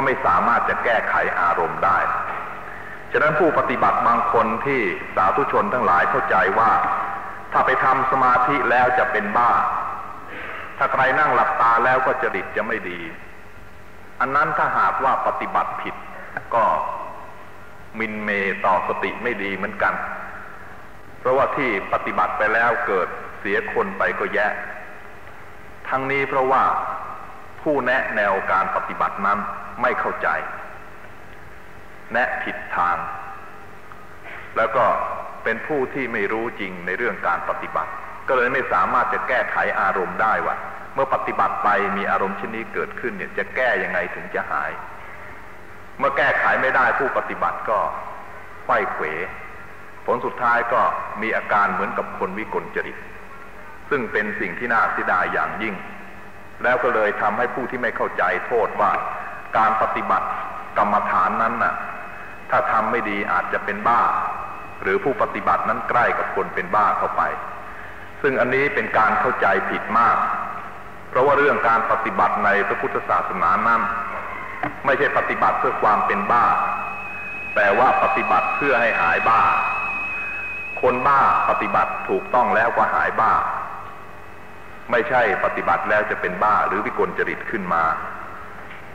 ก็ไม่สามารถจะแก้ไขอารมณ์ได้ ฉะนั้นผู้ปฏิบัติบางคนที่สาธุชนทั้งหลายเข้าใจว่า ถ้าไปทำสมาธิแล้วจะเป็นบ้า ถ้าใครนั่งหลับตาแล้วก็จริตจะไม่ดี อันนั้นถ้าหากว่าปฏิบัติผิดก็มินเมต่อสติไม่ดีเหมือนกัน เพราะว่าที่ปฏิบัติไปแล้วเกิดเสียคนไปก็แยะ ทั้งนี้เพราะว่าผู้แนะแนวการปฏิบัตินั้น ไม่เข้าใจ แนะผิดทาง แล้วก็เป็นผู้ที่ไม่รู้จริงในเรื่องการปฏิบัติ ก็เลยไม่สามารถจะแก้ไขอารมณ์ได้ว่าเมื่อปฏิบัติไปมีอารมณ์ชนนี้เกิดขึ้นเนี่ยจะแก้ยังไงถึงจะหาย เมื่อแก้ไขไม่ได้ผู้ปฏิบัติก็ไข้เขวผลสุดท้ายก็มีอาการเหมือนกับคนวิกลจริต ซึ่งเป็นสิ่งที่น่าเสียดายอย่างยิ่ง แล้วก็เลยทำให้ผู้ที่ไม่เข้าใจโทษว่า การปฏิบัติกรรมฐานนั้นน่ะ ถ้าทำไม่ดีอาจจะเป็นบ้า หรือผู้ปฏิบัตินั้นใกล้กับคนเป็นบ้าเข้าไป ซึ่งอันนี้เป็นการเข้าใจผิดมาก เพราะว่าเรื่องการปฏิบัติในพระพุทธศาสนานั้น ไม่ใช่ปฏิบัติเพื่อความเป็นบ้า แต่ว่าปฏิบัติเพื่อให้หายบ้า คนบ้าปฏิบัติถูกต้องแล้วก็หายบ้า ไม่ใช่ปฏิบัติแล้วจะเป็นบ้าหรือวิกลจริตขึ้นมา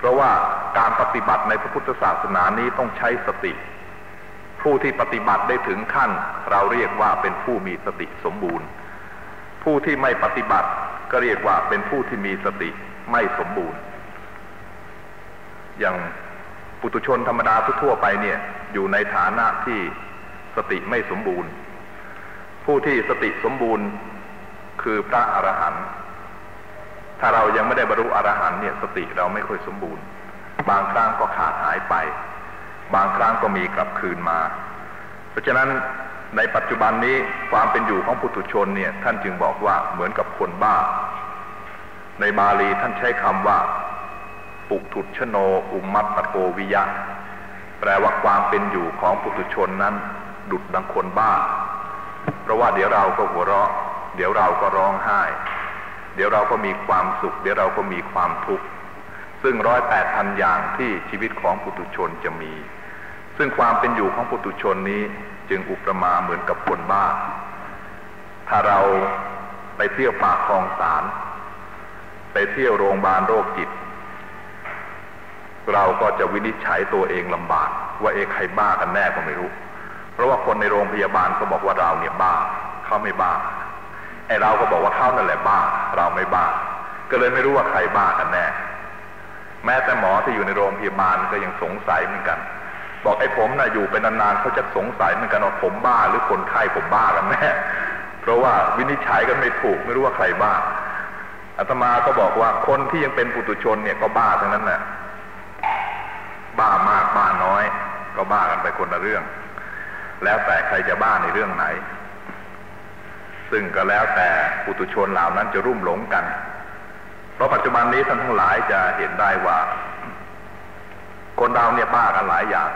เพราะว่าการปฏิบัติในพระพุทธศาสนานี้ต้องใช้สติ ผู้ที่ปฏิบัติได้ถึงขั้น เราเรียกว่าเป็นผู้มีสติสมบูรณ์ ผู้ที่ไม่ปฏิบัติก็เรียกว่าเป็นผู้ที่มีสติไม่สมบูรณ์ อย่างปุตุชนธรรมดาทั่วไปเนี่ยอยู่ในฐานะที่สติไม่สมบูรณ์ ผู้ที่สติสมบูรณ์คือพระอรหันต์ ถ้าเรายังไม่ได้บรรลุอรหันต์เนี่ยสติเราไม่ค่อยสมบูรณ์ บางครั้งก็ขาดหายไป บางครั้งก็มีกลับคืนมา เพราะฉะนั้นในปัจจุบันนี้ความเป็นอยู่ของปุถุชนเนี่ยท่านจึงบอกว่าเหมือนกับคนบ้า ในบาลีท่านใช้คำว่า ปุถุชโนอุมมัตตโกวิยะ แปลว่าความเป็นอยู่ของปุถุชนนั้น ดุดดังคนบ้า เพราะว่าเดี๋ยวเราก็หัวเราะ เดี๋ยวเราก็ร้องไห้ เดี๋ยวเราก็มีความสุข เดี๋ยวเราก็มีความทุกข์ ซึ่งร้อยแปดพันอย่างที่ชีวิตของปุถุชนจะมี ซึ่งความเป็นอยู่ของปุถุชนนี้จึงอุปมาเหมือนกับคนบ้า ถ้าเราไปเที่ยวป่าคลองสาร ไปเที่ยวโรงพยาบาลโรคจิต เราก็จะวินิจฉัยตัวเองลำบาก ว่าเอใครบ้ากันแน่ก็ไม่รู้ เพราะว่าคนในโรงพยาบาลก็บอกว่าเราเนี่ยบ้า เขาไม่บ้า ไอเราก็บอกว่าเขานั่นแหละบ้า เราไม่บ้า ก็เลยไม่รู้ว่าใครบ้ากันแน่ แม้แต่หมอที่อยู่ในโรงพยาบาลก็ยังสงสัยเหมือนกัน บอกไอ้ผมนะ่ะอยู่เป็นนานๆเขาจะสงสัยเหมือนกันว่าผมบ้า หรือคนไข้ผมบ้ากันแน่ เพราะว่าวินิจฉัยกันไม่ถูกไม่รู้ว่าใครบ้าอาตมาก็บอกว่าคนที่ยังเป็นปุตุชนเนี่ยก็บ้าทั้งนั้นแหละบ้ามากบ้าน้อย ก็บ้ากันไปคนละเรื่อง แล้วแต่ใครจะบ้าในเรื่องไหน ซึ่งก็แล้วแต่ปุตุชนเหล่านั้นจะรุ่มหลงกัน เพราะปัจจุบันนี้ท่านทั้งหลายจะเห็นได้ว่า คนเราเนี่ยบ้ากันหลายอย่าง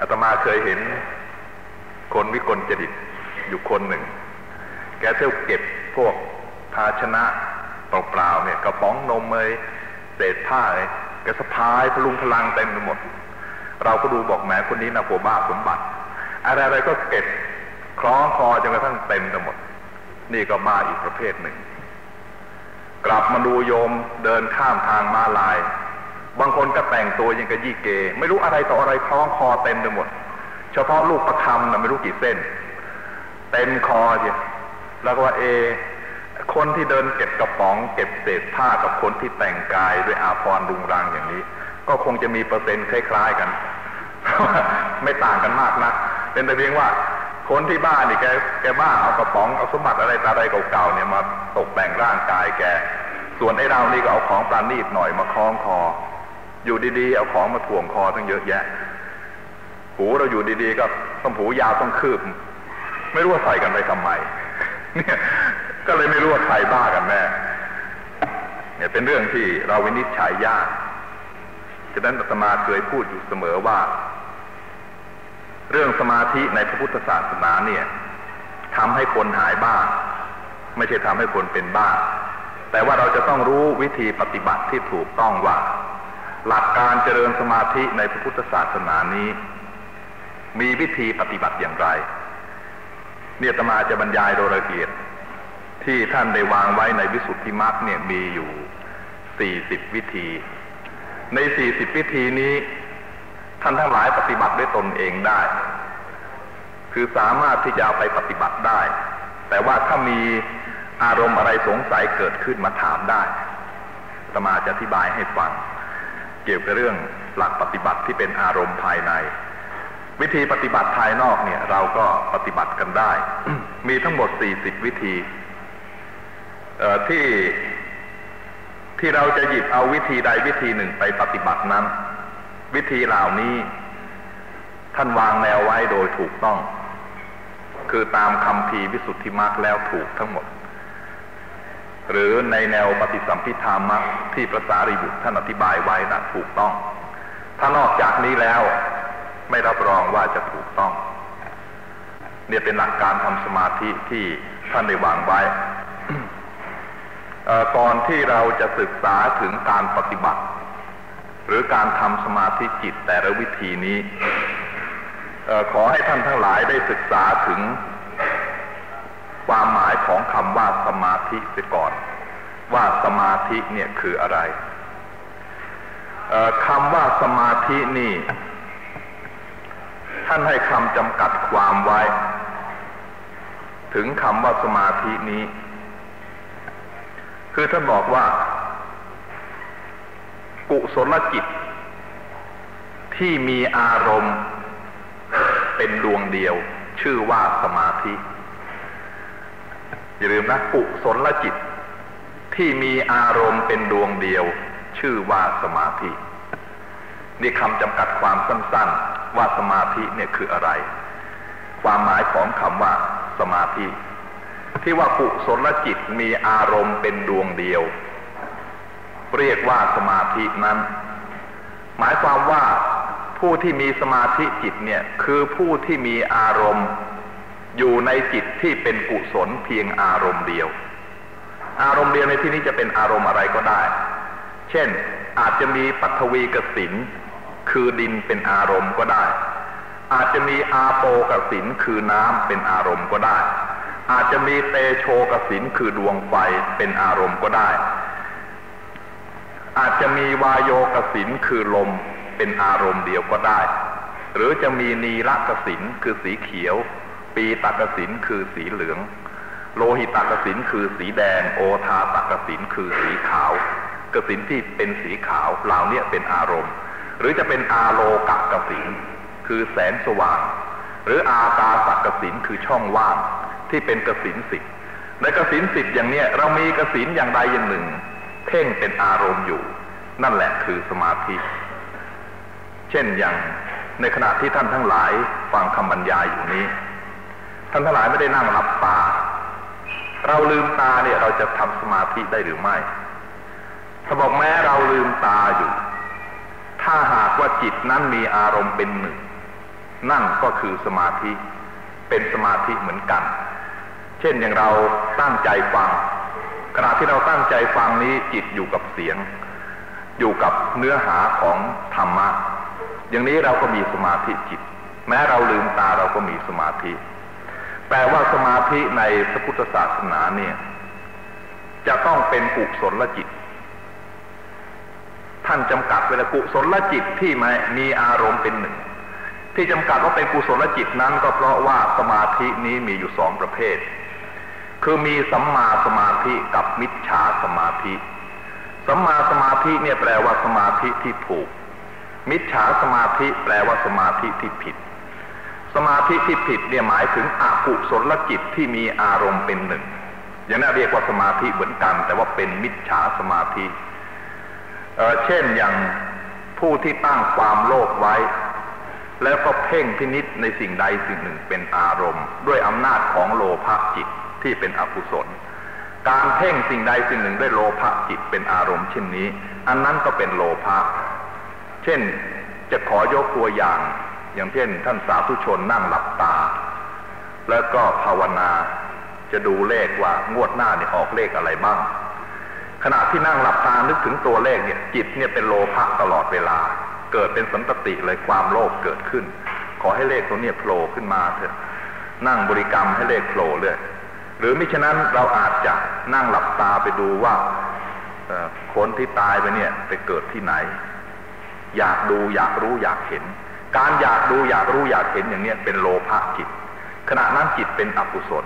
อาตมาเคยเห็น คนวิกลจริตอยู่คนหนึ่ง แกเที่ยวเก็บพวกภาชนะเปล่าๆเนี่ยกระป๋องนมเลยเศษผ้าเลยแกสะพายพลุงพลังเต็มไปหมด เราก็ดูบอกแหมคนนี้นะผัวบ้าสมบัติ อะไรๆก็เก็บ คล้องคอจนกระทั่งเต็มไปหมด นี่ก็มาอีกประเภทหนึ่ง กลับมาดูโยมเดินข้ามทางมาลาย บางคนก็แต่งตัวยังกะยี่เก ไม่รู้อะไรต่ออะไรคล้องคอเต็มไปหมด เฉพาะลูกประคำนะไม่รู้กี่เส้น เต็มคอเชียแล้วก็ว่าเอ คนที่เดินเก็บกระป๋องเก็บเศษผ้ากับคนที่แต่งกายด้วยอาภรณ์รุงรังอย่างนี้ ก็คงจะมีเปอร์เซ็นต์คล้าย ๆกัน ไม่ต่างกันมากนะเป็นแต่เพียงว่า คนที่บ้านนี่แกแกบ้าเอากระป๋องเอาสมบัติอะไรตาอะไรเก่าๆเนี่ยมาตกแต่งร่างกายแก ส่วนไอ้เรานี่ก็เอาของปราณีตหน่อยมาคล้องคอ อยู่ดีๆเอาของมาถ่วงคอทั้งเยอะแยะ หูเราอยู่ดีๆก็ต้องหูยาวต้องคืบ ไม่รู้ว่าใส่กันไปทำไม เนี่ยก็เลยไม่รู้ว่าใครบ้ากันแน่เนี่ยเป็นเรื่องที่เราวินิจฉัยยากฉะนั้นอาตมาเคยพูดอยู่เสมอว่า เรื่องสมาธิในพระพุทธศาสนาเนี่ยทำให้คนหายบ้า ไม่ใช่ทำให้คนเป็นบ้า แต่ว่าเราจะต้องรู้วิธีปฏิบัติที่ถูกต้องว่า หลักการเจริญสมาธิในพระพุทธศาสนานี้ มีวิธีปฏิบัติอย่างไร เนี่ยตมาจะบรรยายโดยละเอียด ที่ท่านได้วางไว้ในวิสุทธิมรรคเนี่ยมีอยู่สี่สิบวิธี ในสี่สิบวิธีนี้ ท่านทั้งหลายปฏิบัติด้วยตนเองได้ คือสามารถที่จะเอาไปปฏิบัติได้ แต่ว่าถ้ามีอารมณ์อะไรสงสัยเกิดขึ้นมาถามได้ตมาจะอธิบายให้ฟัง เกี่ยวกับเรื่องหลักปฏิบัติที่เป็นอารมณ์ภายใน วิธีปฏิบัติภายนอกเนี่ย เราก็ปฏิบัติกันได้ มีทั้งหมดสี่สิบวิธีที่ที่เราจะหยิบเอาวิธีใดวิธีหนึ่งไปปฏิบัตินั้น วิธีเหล่านี้ ท่านวางแนวไว้โดยถูกต้อง คือตามคำพีวิสุทธิมรรคแล้วถูกทั้งหมด หรือในแนวปฏิสัมพิธามะที่พระสารีบุตรท่านอธิบายไว้นะถูกต้อง ถ้านอกจากนี้แล้วไม่รับรองว่าจะถูกต้อง เนี่ยเป็นหลักการทำสมาธิที่ท่านได้วางไว้ก่อนที่เราจะศึกษาถึงการปฏิบัติ หรือการทำสมาธิจิตแต่ละวิธีนี้ขอให้ท่านทั้งหลายได้ศึกษาถึงความหมายของคำว่าสมาธิเสียก่อน ว่าสมาธิเนี่ยคืออะไรคำว่าสมาธินี่ ท่านให้คำจำกัดความไว้ ถึงคำว่าสมาธินี้ คือท่านบอกว่า กุศลจิต ที่มีอารมณ์เป็นดวงเดียว ชื่อว่าสมาธิ อย่าลืมนะกุศลจิต ที่มีอารมณ์เป็นดวงเดียว ชื่อว่าสมาธิ นี่คำจำกัดความสั้นๆ ว่าสมาธิเนี่ยคืออะไร ความหมายของคำว่าสมาธิ ที่ว่ากุศลจิตมีอารมณ์เป็นดวงเดียว เรียกว่าสมาธินั้น หมายความว่าผู้ที่มีสมาธิจิตเนี่ยคือผู้ที่มีอารมณ์ อยู่ในจิตที่เป็นกุศลเพียงอารมณ์เดียว อารมณ์เดียวในที่นี้จะเป็นอารมณ์อะไรก็ได้ เช่นอาจจะมีปัทวีกสินคือดินเป็นอารมณ์ก็ได้ อาจจะมีอาโปกสินคือน้ำเป็นอารมณ์ก็ได้ อาจจะมีเตโชกสินคือดวงไฟเป็นอารมณ์ก็ได้ อาจจะมีวายโยกสินคือลมเป็นอารมณ์เดียวก็ได้ หรือจะมีนีรกสินคือสีเขียว ปีตักสินคือสีเหลือง โลหิตักสินคือสีแดง โอทาตักสินคือสีขาวกสินที่เป็นสีขาวเหล่านี้เป็นอารมณ์ หรือจะเป็นอาโลกักสินคือแสงสว่าง หรืออาตาสักสินคือช่องว่างที่เป็นกสินสิบในกสินสิบอย่างเนี้ยเรามีกสินอย่างใดอย่างหนึ่ง เพ่งเป็นอารมณ์อยู่ นั่นแหละคือสมาธิ เช่นอย่างในขณะที่ท่านทั้งหลายฟังคำบรรยายอยู่นี้ ท่านทั้งหลายไม่ได้นั่งหลับตา เราลืมตาเนี่ยเราจะทำสมาธิได้หรือไม่ ถ้าบอกแม้เราลืมตาอยู่ ถ้าหากว่าจิตนั้นมีอารมณ์เป็นหนึ่ง นั่นก็คือสมาธิ เป็นสมาธิเหมือนกัน เช่นอย่างเราตั้งใจฟัง ขณะที่เราตั้งใจฟังนี้จิตอยู่กับเสียง อยู่กับเนื้อหาของธรรมะ อย่างนี้เราก็มีสมาธิจิต แม้เราลืมตาเราก็มีสมาธิ แปลว่าสมาธิในพระพุทธศาสนาเนี่ย จะต้องเป็นกุศลจิต ท่านจำกัดเวลากุศลจิตที่มีอารมณ์เป็นหนึ่งที่จำกัดว่าเป็นกุศลจิตนั้นก็เพราะว่าสมาธินี้มีอยู่สองประเภท คือมีสัมมาสมาธิกับมิจฉาสมาธิ สัมมาสมาธิเนี่ยแปลว่าสมาธิที่ถูก มิจฉาสมาธิแปลว่าสมาธิที่ผิด สมาธิที่ผิดเนี่ยหมายถึงอกุศลจิตที่มีอารมณ์เป็นหนึ่ง อย่างนั้นเรียกว่าสมาธิเหมือนกัน แต่ว่าเป็นมิจฉาสมาธิเเช่นอย่างผู้ที่ตั้งความโลภไว้ แล้วก็เพ่งพินิษในสิ่งใดสิ่งหนึ่งเป็นอารมณ์ ด้วยอำนาจของโลภะจิต ที่เป็นอกุศล การเพ่งสิ่งใดสิ่งหนึ่งด้วยโลภะจิตเป็นอารมณ์เช่นนี้ อันนั้นก็เป็นโลภะเช่นจะขอยกตัวอย่าง อย่างเช่น ท่านสาธุชนนั่งหลับตา แล้วก็ภาวนาจะดูเลขว่างวดหน้าเนี่ยออกเลขอะไรบ้าง ขณะที่นั่งหลับตานึกถึงตัวเลขเนี่ยจิตเนี่ยเป็นโลภะตลอดเวลา เกิดเป็นสันตติเลยความโลภเกิดขึ้น ขอให้เลขตัวเนี้โผล่ขึ้นมาเถอะ นั่งบริกรรมให้เลขโผล่เลย หรือมิฉะนั้นเราอาจจะนั่งหลับตาไปดูว่าคนที่ตายไปเนี่ยไปเกิดที่ไหน อยากดูอยากรู้อยากเห็น การอยากดูอยากรู้อยากเห็นอย่างเนี้ยเป็นโลภะจิต ขณะนั้นจิตเป็นอกุศล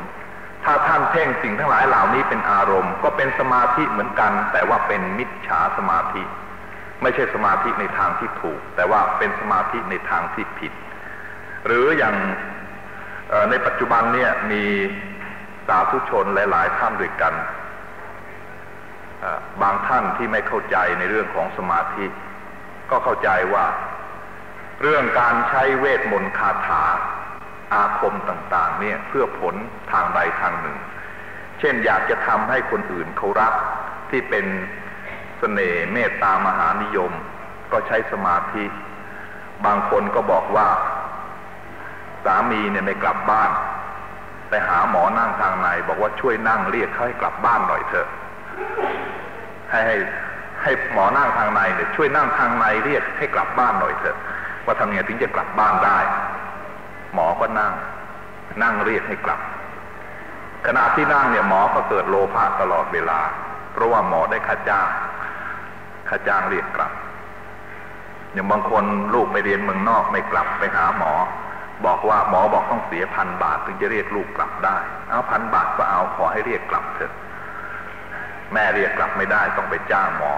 ถ้าท่านเพ่งสิ่งทั้งหลายเหล่านี้เป็นอารมณ์ ก็เป็นสมาธิเหมือนกัน แต่ว่าเป็นมิจฉาสมาธิ ไม่ใช่สมาธิในทางที่ถูก แต่ว่าเป็นสมาธิในทางที่ผิด หรืออย่างในปัจจุบันเนี่ยมี สาธุชนหลาย ๆ ท่านด้วยกัน บางท่านที่ไม่เข้าใจในเรื่องของสมาธิ ก็เข้าใจว่า เรื่องการใช้เวทมนต์คาถาอาคมต่าง ๆ เนี่ยเพื่อผลทางใดทางหนึ่ง เช่นอยากจะทำให้คนอื่นเขารักที่เป็นสเสน่ห์เมตตามหานิยม ก็ใช้สมาธิ บางคนก็บอกว่า สามีเนี่ยไม่กลับบ้าน ไปหาหมอนั่งทางใน บอกว่าช่วยนั่งเรียกเขาให้กลับบ้านหน่อยเถอะ ให้ให้ให้หมอนั่งทางในเนี่ยช่วยนั่งทางในเรียกให้กลับบ้านหน่อยเถอะ ว่าทำไงถึงจะกลับบ้านได้ หมอก็นั่ง นั่งเรียกให้กลับ ขณะที่นั่งเนี่ยหมอก็เกิดโลภะตลอดเวลา เพราะว่าหมอได้ค่าจ้างค่าจ้างเรียกกลับอย่างบางคนลูกไปเรียนเมืองนอกไม่กลับไปหาหมอ บอกว่าหมอบอกต้องเสียพันบาทถึงจะเรียกลูกกลับได้ เอาพันบาทก็เอาขอให้เรียกกลับเถอะแม่เรียกกลับไม่ได้ต้องไปจ้างหมอ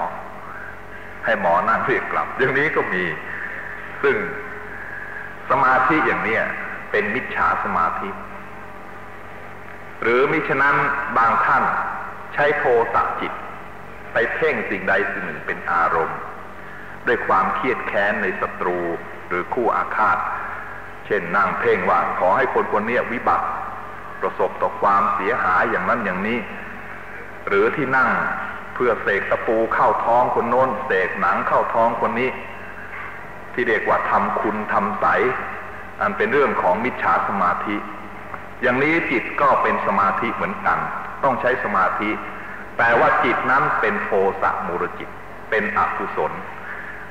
ให้หมอนั่งเรียกกลับ อย่างนี้ก็มี ซึ่งสมาธิอย่างเนี้ยเป็นมิจฉาสมาธิ หรือมิฉะนั้นบางท่านใช้โทสะจิต ไปเพ่งสิ่งใดสิ่งหนึ่งเป็นอารมณ์ ด้วยความเครียดแค้นในศัตรูหรือคู่อาฆาต เช่นนั่งเพ่งว่าขอให้คนคนนี้วิบัติ ประสบต่อความเสียหายอย่างนั้นอย่างนี้ หรือที่นั่งเพื่อเสกตะปูเข้าท้องคนโน้นเสกหนังเข้าท้องคนนี้ ที่เรียกว่าทำคุณทำใส อันเป็นเรื่องของมิจฉาสมาธิ อย่างนี้จิตก็เป็นสมาธิเหมือนกัน ต้องใช้สมาธิ แต่ว่าจิตนั้นเป็นโทสะมูรจิต เป็นอกุศล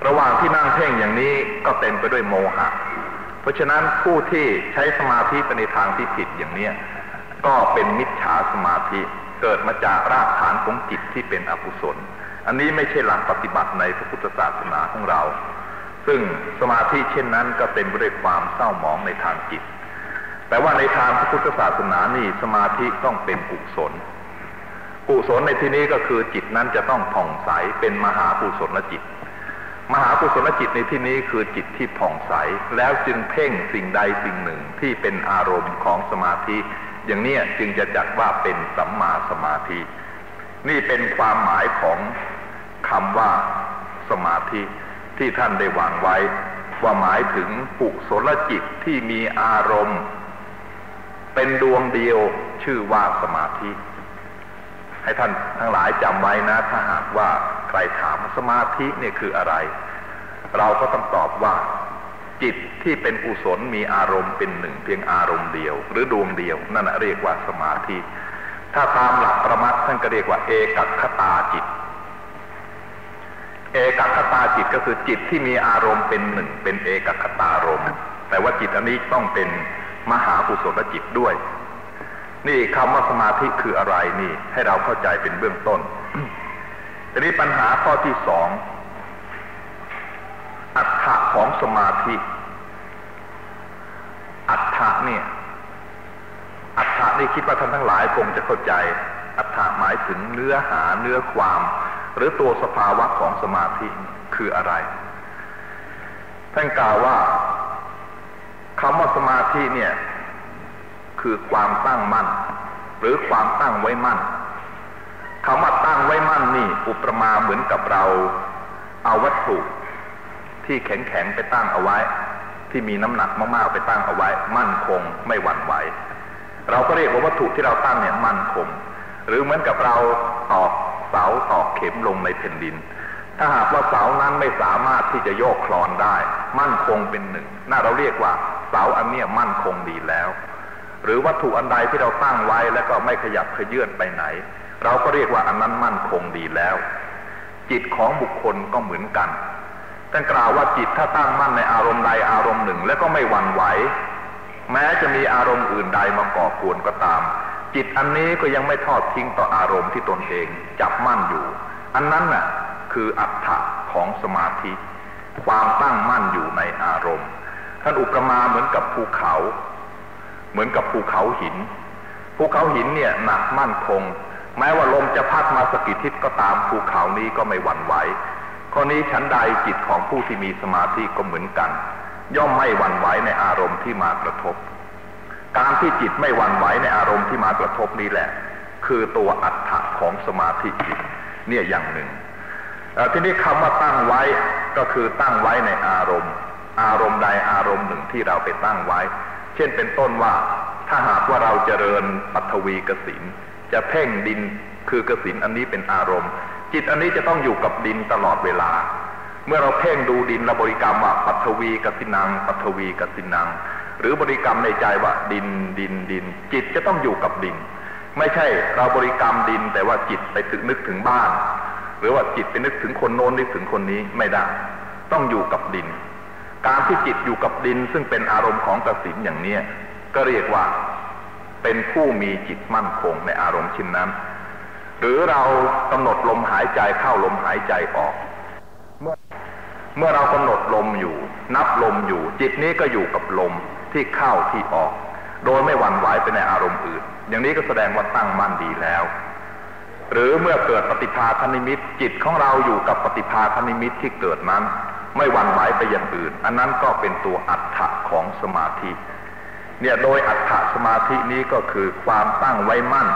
ระหว่างที่นั่งเพ่งอย่างนี้ก็เต็มไปด้วยโมหะ เพราะฉะนั้นผู้ที่ใช้สมาธิไปในทางที่ผิดอย่างนี้ก็เป็นมิจฉาสมาธิเกิดมาจากรากฐานของจิตที่เป็นอกุศล อันนี้ไม่ใช่หลักปฏิบัติในพระพุทธศาสนาของเรา ซึ่งสมาธิเช่นนั้นก็เป็นไปด้วยความเศร้าหมองในทางจิต แต่ว่าในทางพระพุทธศาสนานี่สมาธิต้องเป็นกุศล กุศลในที่นี้ก็คือจิตนั้นจะต้องผ่องใสเป็นมหากุศลจิต มหากุศลจิตในที่นี้คือจิตที่ผ่องใส แล้วจึงเพ่งสิ่งใดสิ่งหนึ่งที่เป็นอารมณ์ของสมาธิ อย่างนี้จึงจะจัดว่าเป็นสัมมาสมาธิ นี่เป็นความหมายของคำว่าสมาธิที่ท่านได้วางไว้ ว่าหมายถึงปุศลจิตที่มีอารมณ์ เป็นดวงเดียวชื่อว่าสมาธิ ให้ท่านทั้งหลายจำไว้นะ ถ้าหากว่าใครถามสมาธิเนี่ยคืออะไร เราก็ต้องตอบว่า จิตที่เป็นกุศลมีอารมณ์เป็นหนึ่งเพียงอารมณ์เดียว หรือดวงเดียว นั่นเรียกว่าสมาธิ ถ้าตามหลักประมัดท่านก็เรียกว่า เอกัคตาจิต เอกัคตาจิตก็คือจิตที่มีอารมณ์เป็นหนึ่งเป็นเอกัคตารมณ์แต่ว่าจิตอันนี้ต้องเป็นมหากุศลจิตด้วย นี่คำว่าสมาธิคืออะไรนี่ ให้เราเข้าใจเป็นเบื้องต้นทีนี้ปัญหาข้อที่สองอัฏฐะของสมาธิ อัฏฐะเนี่ยอัฏฐะนี่คิดว่าท่านทั้งหลายคงจะเข้าใจ อัฏฐะหมายถึงเนื้อหาเนื้อความ หรือตัวสภาวะของสมาธิคืออะไร ท่านกล่าวว่าคำว่าสมาธิเนี่ย คือความตั้งมั่น หรือความตั้งไว้มั่นคำว่าตั้งไว้มั่นนี่อุปมาเหมือนกับเราเอาวัตถุที่แข็งแข็งไปตั้งเอาไว้ ที่มีน้ำหนักมากๆไปตั้งเอาไว้ มั่นคงไม่หวั่นไหวเราก็เรียกว่าวัตถุที่เราตั้งเนี่ยมั่นคง หรือเหมือนกับเราตอกเสาตอกเข็มลงในแผ่นดิน ถ้าหากว่าเสานั้นไม่สามารถที่จะโยกคลอนได้ มั่นคงเป็นหนึ่งน่าเราเรียกว่าเสาอันเนี้ยมั่นคงดีแล้ว หรือวัตถุอันใดที่เราตั้งไว้แล้วก็ไม่ขยับขยื่นไปไหน เราก็เรียกว่าอันนั้นมั่นคงดีแล้ว จิตของบุคคลก็เหมือนกันท่านกล่าวว่าจิตถ้าตั้งมั่นในอารมณ์ใดอารมณ์หนึ่ง แล้วก็ไม่หวั่นไหว แม้จะมีอารมณ์อื่นใดมาก่อกวนก็ตาม จิตอันนี้ก็ยังไม่ทอดทิ้งต่ออารมณ์ที่ตนเองจับมั่นอยู่ อันนั้นน่ะคืออัตถะของสมาธิ ความตั้งมั่นอยู่ในอารมณ์ ท่านอุปมาเหมือนกับภูเขา เหมือนกับภูเขาหิน ภูเขาหินเนี่ยหนักมั่นคง แม้ว่าลมจะพัดมาสกิดทิศก็ตามภูเขานี้ก็ไม่หวั่นไหวข้อนี้ฉันใดจิตของผู้ที่มีสมาธิก็เหมือนกัน ย่อมไม่หวั่นไหวในอารมณ์ที่มากระทบ การที่จิตไม่หวั่นไหวในอารมณ์ที่มากระทบนี้แหละ คือตัวอัตถะของสมาธิจิตเนี่ยอย่างหนึ่งทีนี้คำว่าตั้งไว้ก็คือตั้งไว้ในอารมณ์ อารมณ์ใดอารมณ์หนึ่งที่เราไปตั้งไว้ เช่นเป็นต้นว่าถ้าหากว่าเราเจริญปัทวีกสินจะเพ่งดินคือกสินอันนี้เป็นอารมณ์ จิตอันนี้จะต้องอยู่กับดินตลอดเวลา เมื่อเราเพ่งดูดินเราบริกรรมว่าปัทวีกสินังปัทวีกสินัง หรือบริกรรมในใจว่าดินดินดิน จิตจะต้องอยู่กับดิน ไม่ใช่เราบริกรรมดินแต่ว่าจิตไปถึงนึกถึงบ้าน หรือว่าจิตไปนึกถึงคนโน้นนึกถึงคนนี้ไม่ได้ ต้องอยู่กับดิน การที่จิตอยู่กับดินซึ่งเป็นอารมณ์ของกสินอย่างเนี้ยก็เรียกว่าเป็นผู้มีจิตมั่นคงในอารมณ์ชิ้นนั้น หรือเรากำหนดลมหายใจเข้าลมหายใจออก เมื่อเมื่อเรากำหนดลมอยู่ นับลมอยู่ จิตนี้ก็อยู่กับลมที่เข้าที่ออก โดยไม่หวั่นไหวไปในอารมณ์อื่น อย่างนี้ก็แสดงว่าตั้งมั่นดีแล้ว หรือเมื่อเกิดปฏิภาคนิมิตจิตของเราอยู่กับปฏิภาคนิมิตที่เกิดนั้น ไม่หวั่นไหวไปอย่างอื่น อันนั้นก็เป็นตัวอัฏฐะของสมาธิ เนี่ยโดยอัฏฐสมาธินี้ก็คือความตั้งไว้มั่น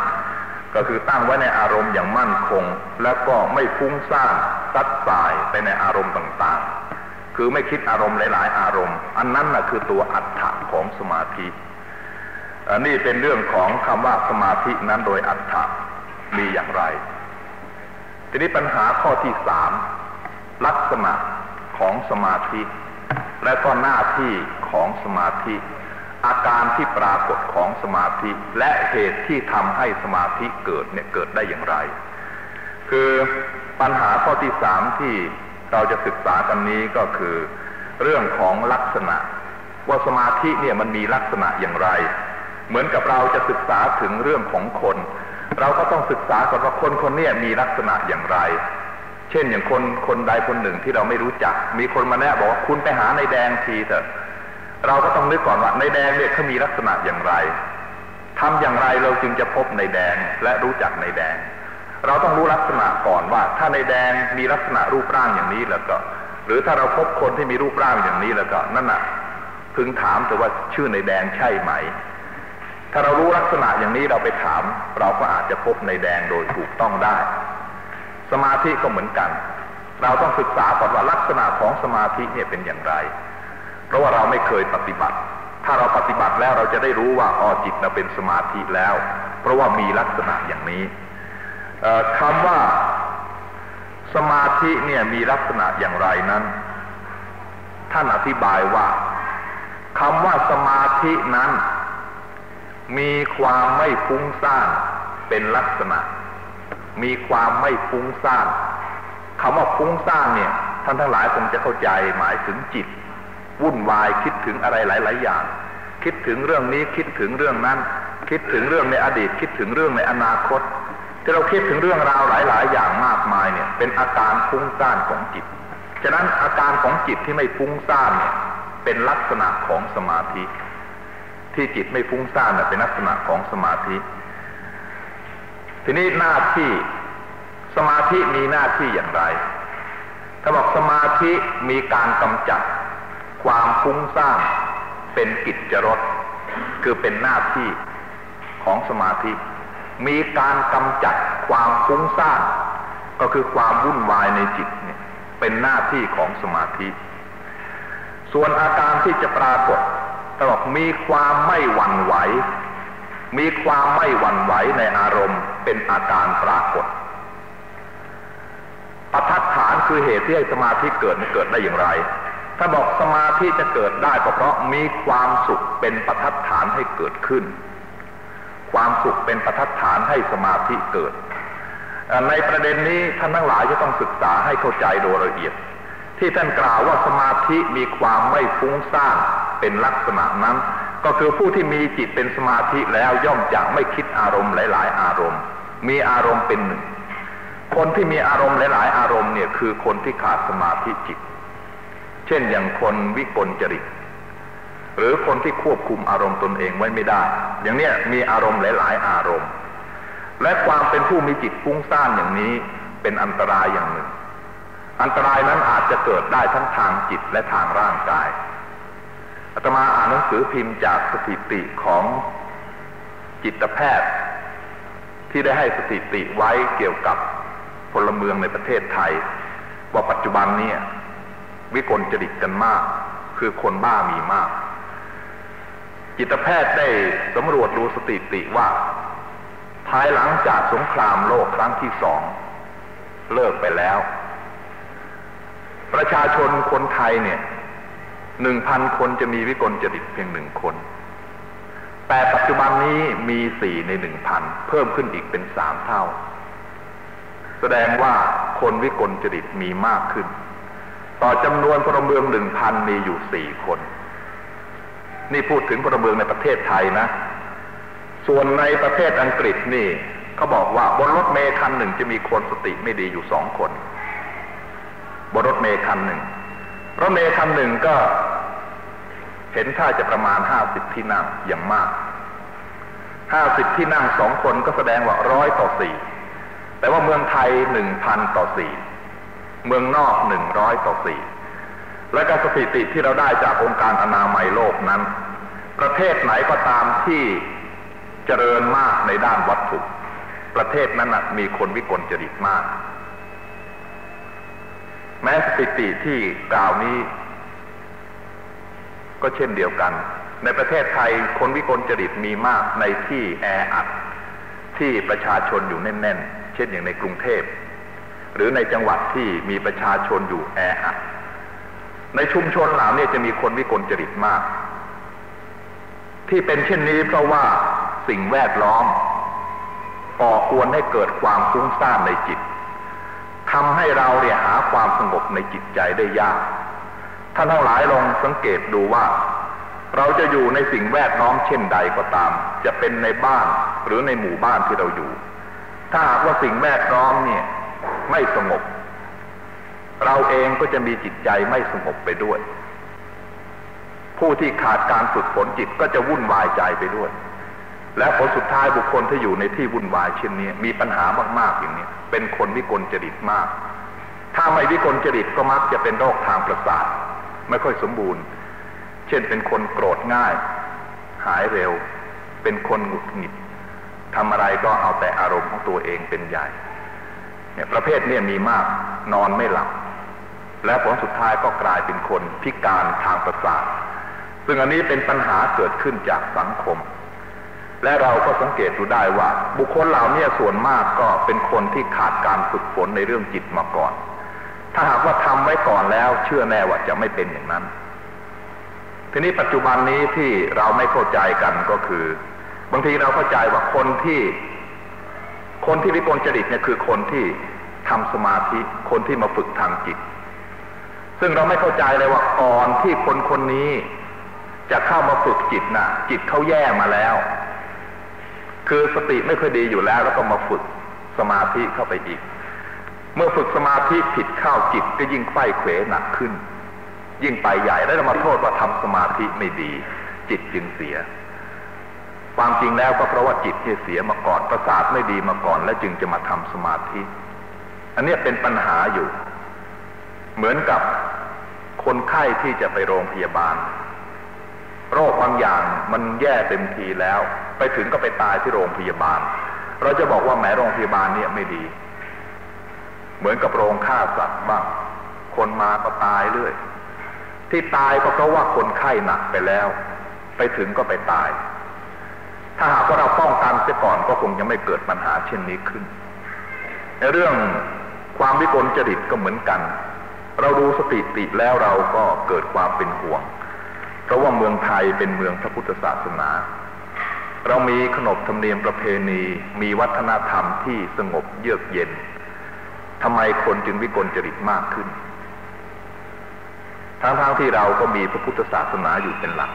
ก็คือตั้งไว้ในอารมณ์อย่างมั่นคง แล้วก็ไม่ฟุ้งซ่านซัดสายไปในอารมณ์ต่างๆ คือไม่คิดอารมณ์หลายๆ อารมณ์ อันนั้นนะคือตัวอัฏฐะของสมาธิอันนี้เป็นเรื่องของคำว่าสมาธินั้นโดยอัฏฐะมีอย่างไร ทีนี้ปัญหาข้อที่สามลักษณะ ของสมาธิ และก็หน้าที่ของสมาธิ อาการที่ปรากฏของสมาธิ และเหตุที่ทำให้สมาธิเกิดเนี่ยเกิดได้อย่างไร คือปัญหาข้อที่สามที่เราจะศึกษากันนี้ก็คือ เรื่องของลักษณะ ว่าสมาธิเนี่ยมันมีลักษณะอย่างไร เหมือนกับเราจะศึกษาถึงเรื่องของคน เราก็ต้องศึกษาก่อนว่าคนคนนี้มีลักษณะอย่างไร เช่นอย่างคนคนใดคนหนึ่งที่เราไม่รู้จัก มีคนมาแนะบอกว่าคุณไปหาในแดงทีเถอะ เราก็ต้องนึกก่อนว่าในแดงเนี่ยเขามีลักษณะอย่างไรทำอย่างไรเราจึงจะพบในแดงและรู้จักในแดง เราต้องรู้ลักษณะก่อนว่า ถ้าในแดงมีลักษณะรูปร่างอย่างนี้แล้วก็ หรือถ้าเราพบคนที่มีรูปร่างอย่างนี้แล้วก็นั่นน่ะพึงถามแต่ว่าชื่อในแดงใช่ไหม ถ้าเรารู้ลักษณะอย่างนี้เราไปถาม เราก็อาจจะพบในแดงโดยถูกต้องได้ สมาธิก็เหมือนกัน เราต้องศึกษาก่อนว่าลักษณะของสมาธิเนี่ยเป็นอย่างไร เพราะว่าเราไม่เคยปฏิบัติ ถ้าเราปฏิบัติแล้วเราจะได้รู้ว่าออจิตเราเป็นสมาธิแล้ว เพราะว่ามีลักษณะอย่างนี้คำว่าสมาธิเนี่ยมีลักษณะอย่างไรนั้น ท่านอธิบายว่าคำว่าสมาธินั้น มีความไม่ฟุ้งซ่านเป็นลักษณะ มีความไม่ฟุ้งซ่านคำว่าฟุ้งซ่านเนี่ยท่านทั้งหลายคงจะเข้าใจหมายถึงจิต วุ่นวายคิดถึงอะไรหลาย ๆ อย่าง คิดถึงเรื่องนี้คิดถึงเรื่องนั้น คิดถึงเรื่องในอดีต คิดถึงเรื่องในอนาคตที่เราคิดถึงเรื่องราวหลาย ๆ อย่างมากมายเนี่ย เป็นอาการฟุ้งซ่านของจิต ฉะนั้นอาการของจิตที่ไม่ฟุ้งซ่านเนี่ยเป็นลักษณะของสมาธิ ที่จิตไม่ฟุ้งซ่านเนี่ยเป็นลักษณะของสมาธิ ทีนี้หน้าที่สมาธิมีหน้าที่อย่างไร ถ้าบอกสมาธิมีการกำจัด ความฟุ้งซ่านเป็นกิจจรสคือเป็นหน้าที่ของสมาธิ มีการกำจัดความฟุ้งซ่านก็คือความวุ่นวายในจิตเนี่ยเป็นหน้าที่ของสมาธิ ส่วนอาการที่จะปรากฏตลอดมีความไม่หวั่นไหว มีความไม่หวั่นไหวในอารมณ์ เป็นอาการปรากฏประทัดฐานคือเหตุที่ให้สมาธิเกิดเกิดได้อย่างไร ถ้าบอกสมาธิจะเกิดได้ก็เพราะมีความสุขเป็นประทัดฐานให้เกิดขึ้น ความสุขเป็นประทัดฐานให้สมาธิเกิด ในประเด็นนี้ท่านทั้งหลายจะต้องศึกษาให้เข้าใจโดยละเอียด ที่ท่านกล่าวว่าสมาธิมีความไม่ฟุ้งซ่านเป็นลักษณะนั้น ก็คือผู้ที่มีจิตเป็นสมาธิแล้วย่อมจะไม่คิดอารมณ์หลาย ๆ อารมณ์ มีอารมณ์เป็นหนึ่ง คนที่มีอารมณ์หลาย ๆ อารมณ์เนี่ยคือคนที่ขาดสมาธิจิต เช่นอย่างคนวิกลจริต หรือคนที่ควบคุมอารมณ์ตนเองไว้ไม่ได้ อย่างเนี้ยมีอารมณ์หลาย ๆ อารมณ์ และความเป็นผู้มีจิตฟุ้งซ่านอย่างนี้เป็นอันตรายอย่างหนึ่ง อันตรายนั้นอาจจะเกิดได้ทั้งทางจิตและทางร่างกาย อาตมาอ่านหนังสือพิมพ์จากสถิติของจิตแพทย์ ที่ได้ให้สถิติไว้เกี่ยวกับพลเมืองในประเทศไทย ว่าปัจจุบันนี้วิกลจริตกันมาก คือคนบ้ามีมาก จิตแพทย์ได้สำรวจดูสถิติว่า ภายหลังจากสงครามโลกครั้งที่สอง เลิกไปแล้ว ประชาชนคนไทยเนี่ย หนึ่งพันคนจะมีวิกลจริตเพียงหนึ่งคน แต่ปัจจุบันนี้มีสี่ในหนึ่งพันเพิ่มขึ้นอีกเป็นสามเท่า แสดงว่าคนวิกลจริตมีมากขึ้น ต่อจำนวนพลเมืองหนึ่งพันมีอยู่สี่คน นี่พูดถึงพลเมืองในประเทศไทยนะ ส่วนในประเทศอังกฤษนี่เขาบอกว่าบนรถเมย์คันหนึ่งจะมีคนสติไม่ดีอยู่สองคน บนรถเมย์คันหนึ่ง รถเมย์คันหนึ่งก็ เห็นท่าจะประมาณห้าสิบที่นั่งอย่างมากห้าสิบที่นั่งสองคนก็แสดงว่าร้อยต่อสี่แต่ว่าเมืองไทยหนึ่งพันต่อสี่เมืองนอกหนึ่งร้อยต่อสี่และการสถิติที่เราได้จากองค์การอนามัยโลกนั้น ประเทศไหนก็ตามที่เจริญมากในด้านวัตถุ ประเทศนั้นมีคนวิกลจริตมาก แม้สถิติที่กล่าวนี้ ก็เช่นเดียวกัน ในประเทศไทยคนวิกลจริตมีมากในที่แออัด ที่ประชาชนอยู่แน่นๆ เช่นอย่างในกรุงเทพ หรือในจังหวัดที่มีประชาชนอยู่แออัด ในชุมชนเหล่านี้จะมีคนวิกลจริตมาก ที่เป็นเช่นนี้เพราะว่าสิ่งแวดล้อมก่อกวนให้เกิดความฟุ้งซ่านในจิต ทำให้เราเนี่ยหาความสงบในจิตใจได้ยาก ท่านทั้งหลายลองสังเกตดูว่า เราจะอยู่ในสิ่งแวดล้อมเช่นใดก็ตาม จะเป็นในบ้านหรือในหมู่บ้านที่เราอยู่ ถ้าหากว่าสิ่งแวดล้อมเนี่ยไม่สงบ เราเองก็จะมีจิตใจไม่สงบไปด้วย ผู้ที่ขาดการฝึกฝนจิตก็จะวุ่นวายใจไปด้วย และผลสุดท้ายบุคคลที่อยู่ในที่วุ่นวายเช่นนี้มีปัญหามากๆอย่างนี้เป็นคนวิกลจริตมาก ถ้าไม่วิกลจริตก็มักจะเป็นโรคทางประสาทไม่ค่อยสมบูรณ์ เช่นเป็นคนโกรธง่าย หายเร็ว เป็นคนหงุดหงิดทำอะไรก็เอาแต่อารมณ์ของตัวเองเป็นใหญ่เนี่ยประเภทนี้มีมากนอนไม่หลับ และผลสุดท้ายก็กลายเป็นคนพิการทางประสาทซึ่งอันนี้เป็นปัญหาเกิดขึ้นจากสังคม และเราก็สังเกตดูได้ว่า บุคคลเหล่านี้ส่วนมากก็เป็นคนที่ขาดการฝึกฝนในเรื่องจิตมาก่อน ถ้าหากว่าทำไว้ก่อนแล้วเชื่อแน่ว่าจะไม่เป็นอย่างนั้น ทีนี้ปัจจุบันนี้ที่เราไม่เข้าใจกันก็คือ บางทีเราเข้าใจว่าคนที่ คนที่วิกลจริตเนี่ยคือคนที่ทำสมาธิคนที่มาฝึกทางจิต ซึ่งเราไม่เข้าใจเลยว่าก่อนที่คนคนนี้จะเข้ามาฝึกจิตนะ่ะ จิตเขาแย่มาแล้ว คือสติไม่ค่อยดีอยู่แล้ว แล้วก็มาฝึกสมาธิเข้าไปอีก เมื่อฝึกสมาธิผิดเข้าจิตก็ยิ่งไข้เขวหนักขึ้น ยิ่งไปใหญ่แล้วมาโทษว่าทำสมาธิไม่ดี จิตจึงเสีย ความจริงแล้วก็เพราะว่าจิตที่เสียมาก่อนประสาทไม่ดีมาก่อน แล้วจึงจะมาทำสมาธิ อันนี้เป็นปัญหาอยู่ เหมือนกับคนไข้ที่จะไปโรงพยาบาล โรคบางอย่างมันแย่เต็มทีแล้ว ไปถึงก็ไปตายที่โรงพยาบาล เราจะบอกว่าแหมโรงพยาบาลเนี่ยไม่ดี เหมือนกับโรงฆ่าสัตว์บ้าง คนมาก็ตายเรื่อย ที่ตายก็เพราะว่าคนไข้หนักไปแล้ว ไปถึงก็ไปตาย ถ้าหากว่าเราป้องกันเสียก่อนก็คงจะไม่เกิดปัญหาเช่นนี้ขึ้น ในเรื่องความวิกลจริตก็เหมือนกัน เราดูสติติแล้วเราก็เกิดความเป็นห่วง เพราะว่าเมืองไทยเป็นเมืองพระพุทธศาสนา เรามีขนบธรรมเนียมประเพณี มีวัฒนธรรมที่สงบเยือกเย็นทำไมคนจึงวิกลจริตมากขึ้น ทั้งๆทที่เราก็มีพระพุทธศาสนาอยู่เป็นหลัก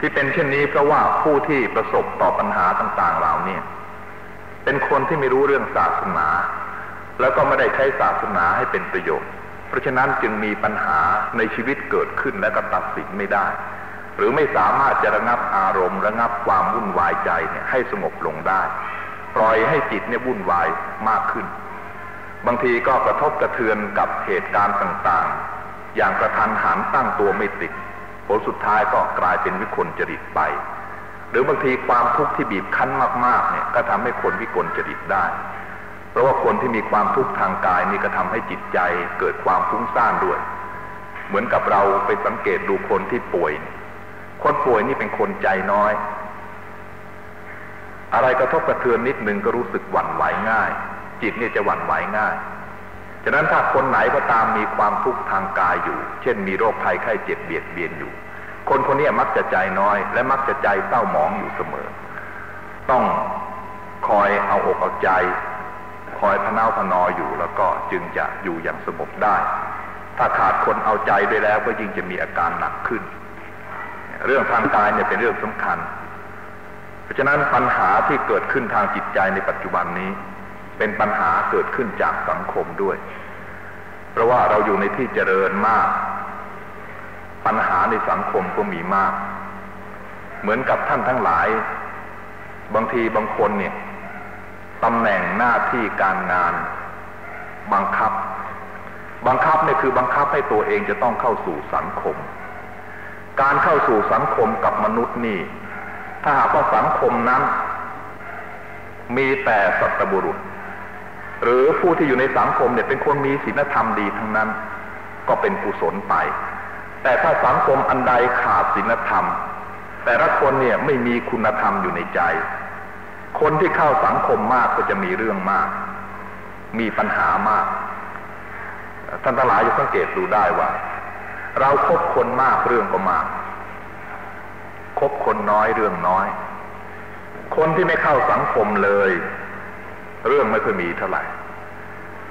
ที่เป็นเช่นนี้เพราะว่าผู้ที่ประสบต่อปัญหาต่างๆเหล่านี้เป็นคนที่ไม่รู้เรื่องศาสนา แล้วก็ไม่ได้ใช้ศาสนาให้เป็นประโยชน์ เพราะฉะนั้นจึงมีปัญหาในชีวิตเกิดขึ้นและก็ตัดสินไม่ได้ หรือไม่สามารถจะระงับอารมณ์ ระงับความวุ่นวายใจเนี่ยให้สงบลงได้ ปล่อยให้จิตเนี่ยวุ่นวายมากขึ้น บางทีก็กระทบกระเทือนกับเหตุการณ์ต่างๆ อย่างกระทันหันตั้งตัวไม่ติดผลสุดท้ายก็กลายเป็นวิคลจริตไป หรือบางทีความทุกข์ที่บีบคั้นมากๆเนี่ยก็ทำให้คนวิกลจริตได้ เพราะว่าคนที่มีความทุกข์ทางกายนี่ก็ทำให้จิตใจเกิดความฟุ้งซ่านด้วย เหมือนกับเราไปสังเกตดูคนที่ป่วย คนป่วยนี่เป็นคนใจน้อย อะไรกระทบกระเทือนนิดนึงก็รู้สึกหวั่นไหวง่าย จิตเนี่ยจะหวั่นไหวง่ายฉะนั้นถ้าคนไหนก็ตามมีความทุกข์ทางกายอยู่ เช่นมีโรคภัยไข้เจ็บเบียดเบียนอยู่ คนคนนี้มักจะใจน้อย และมักจะใจเศร้าหมองอยู่เสมอ ต้องคอยเอาอกเอาใจ คอยพนาพนออยู่แล้วก็จึงจะอยู่อย่างสงบได้ ถ้าขาดคนเอาใจด้วยแล้วก็ยิ่งจะมีอาการหนักขึ้น เรื่องทางกายเนี่ยเป็นเรื่องสำคัญ เพราะฉะนั้นปัญหาที่เกิดขึ้นทางจิตใจในปัจจุบันนี้ เป็นปัญหาเกิดขึ้นจากสังคมด้วย เพราะว่าเราอยู่ในที่เจริญมาก ปัญหาในสังคมก็มีมาก เหมือนกับท่านทั้งหลาย บางทีบางคนเนี่ย ตำแหน่งหน้าที่การงาน บังคับ บังคับเนี่ยคือบังคับให้ตัวเองจะต้องเข้าสู่สังคม การเข้าสู่สังคมกับมนุษย์นี่ ถ้าหากว่าสังคมนั้น มีแต่สัตบุรุษ หรือผู้ที่อยู่ในสังคมเนี่ยเป็นคนมีศีลธรรมดีทั้งนั้น ก็เป็นกุศลไป แต่ถ้าสังคมอันใดขาดศีลธรรม แต่ละคนเนี่ยไม่มีคุณธรรมอยู่ในใจ คนที่เข้าสังคมมากก็จะมีเรื่องมาก มีปัญหามาก ท่านทั้งหลายจะสังเกตดูได้ว่า เราครบคนมากเรื่องก็มาก คบคนน้อยเรื่องน้อย คนที่ไม่เข้าสังคมเลย เรื่องไม่เคยมีเท่าไหร่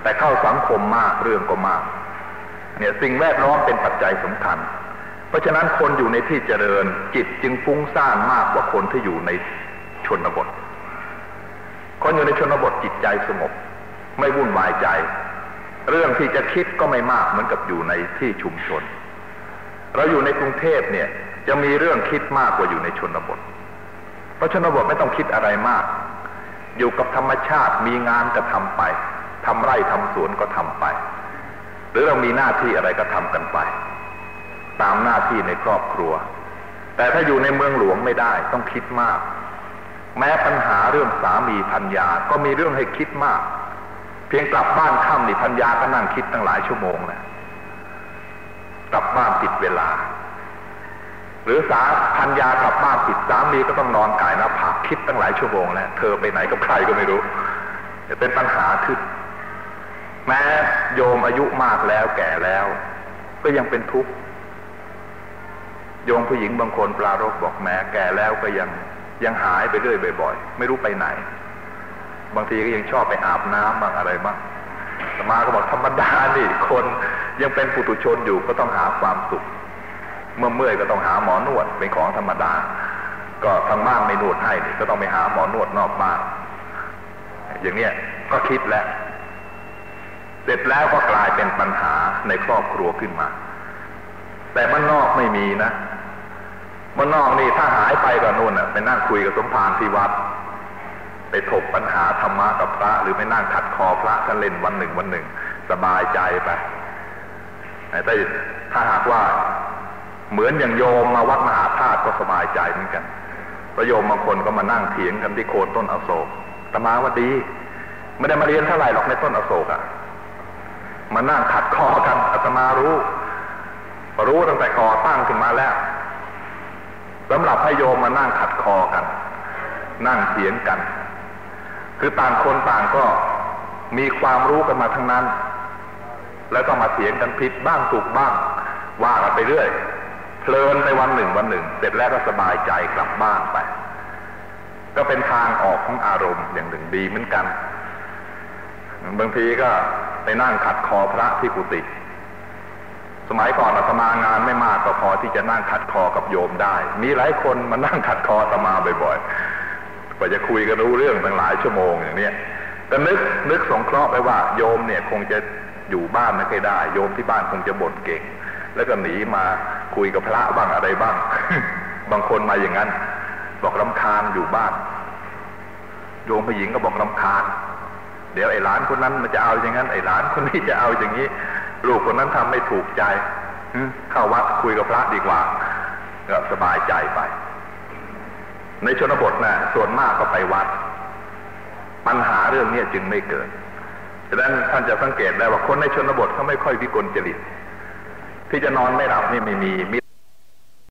แต่เข้าสังคมมากเรื่องก็มาก เนี่ยสิ่งแวดล้อมเป็นปัจจัยสำคัญเพราะฉะนั้นคนอยู่ในที่เจริญจิตจึงฟุ้งซ่านมากกว่าคนที่อยู่ในชนบท คนอยู่ในชนบทจิตใจสงบ ไม่วุ่นวายใจ เรื่องที่จะคิดก็ไม่มากเหมือนกับอยู่ในที่ชุมชน เราอยู่ในกรุงเทพเนี่ยจะมีเรื่องคิดมากกว่าอยู่ในชนบท เพราะชนบทไม่ต้องคิดอะไรมาก อยู่กับธรรมชาติมีงานก็ทำไปทำไร่ทำสวนก็ทำไป หรือเรามีหน้าที่อะไรก็ทำกันไป ตามหน้าที่ในครอบครัว แต่ถ้าอยู่ในเมืองหลวงไม่ได้ต้องคิดมาก แม้ปัญหาเรื่องสามีพัญญาก็มีเรื่องให้คิดมาก เพียงกลับบ้านค่ำนี่พัญญาก็นั่งคิดตั้งหลายชั่วโมงแล้วกลับบ้านผิดเวลา หรือสาพัญญากลับบ้านผิดสามีก็ต้องนอนกายหน้าผากคิดตั้งหลายชั่วโมงแล้วเธอไปไหนกับใครก็ไม่รู้เป็นปัญหาขึ้นแม้โยมอายุมากแล้วแก่แล้ว ก็ยังเป็นทุกข์โยมผู้หญิงบางคนปลารกบอกแม้แก่แล้วก็ยัง ยังหายไปเรื่อยบ่อย ๆ ไม่รู้ไปไหน บางทีก็ยังชอบไปอาบน้ำบ้างอะไรบ้างสมาก็บอกธรรมดานี่คนยังเป็นปุถุชนอยู่ก็ต้องหาความสุข เมื่อเมื่อยก็ต้องหาหมอนวดเป็นของธรรมดา ก็ทางบ้านไม่นวดให้นี่ก็ต้องไปหาหมอนวดนอกบ้านอย่างเนี้ยก็คิดแล้ว เสร็จแล้วก็กลายเป็นปัญหาในครอบครัวขึ้นมา แต่บ้านนอกไม่มีนะ บ้านนอกนี่ถ้าหายไปก็นู่นอะไปนั่งคุยกับสมภารที่วัด ไปถกปัญหาธรรมะกับพระ หรือไปนั่งขัดคอพระท่านเล่นวันหนึ่งวันหนึ่ง สบายใจไปแต่ถ้าหากว่าเหมือนอย่างโยมมาวัดมหาธาตุก็สบายใจเหมือนกันประโยมบางคนก็มานั่งเถียงกันที่โคนต้นอโศกตมาว่าดี ไม่ได้มาเรียนเท่าไหร่หรอกในต้นอโศกอะ่ะมานั่งขัดคอกันอาตมารู้ รู้ตั้งแต่ก่อตั้งขึ้นมาแล้ว สำหรับให้โยมมานั่งขัดคอกัน นั่งเถียงกัน คือต่างคนต่างก็มีความรู้กันมาทั้งนั้น แล้วก็มาเถียงกันผิดบ้างถูกบ้าง ว่ากันไปเรื่อย เพลินไปวันหนึ่งวันหนึ่ง เสร็จแล้วก็สบายใจกลับบ้านไป ก็เป็นทางออกของอารมณ์อย่างหนึ่งดีเหมือนกัน บางทีก็ไปนั่งขัดคอพระที่กุฏิ สมัยก่อนอาตมางานไม่มากก็พอที่จะนั่งขัดคอกับโยมได้ มีหลายคนมานั่งขัดคออาตมาบ่อยๆกว่าจะคุยกันรู้เรื่องตั้งหลายชั่วโมงอย่างเนี้ยก็นึกนึกสงเคราะห์ไปว่าโยมเนี่ยคงจะอยู่บ้านไม่ค่อยได้ โยมที่บ้านคงจะบ่นเก่ง แล้วก็หนีมาคุยกับพระบ้างอะไรบ้าง บางคนมาอย่างนั้น บอกรำคาญอยู่บ้าน โยมผู้หญิงก็บอกรำคาญ เดี๋ยวไอ้หลานคนนั้นมันจะเอาอย่างนั้นไอ้หลานคนนี้จะเอาอย่างนี้ ลูกคนนั้นทำไม่ถูกใจเข้าวัดคุยกับพระดีกว่าก็สบายใจไป ในชนบทนะส่วนมากก็ไปวัด ปัญหาเรื่องนี้จึงไม่เกิดฉะนั้นท่านจะสังเกตได้ว่าคนในชนบทเขาไม่ค่อยวิกลจริตที่จะนอนไม่หลับนี่ไม่มี มี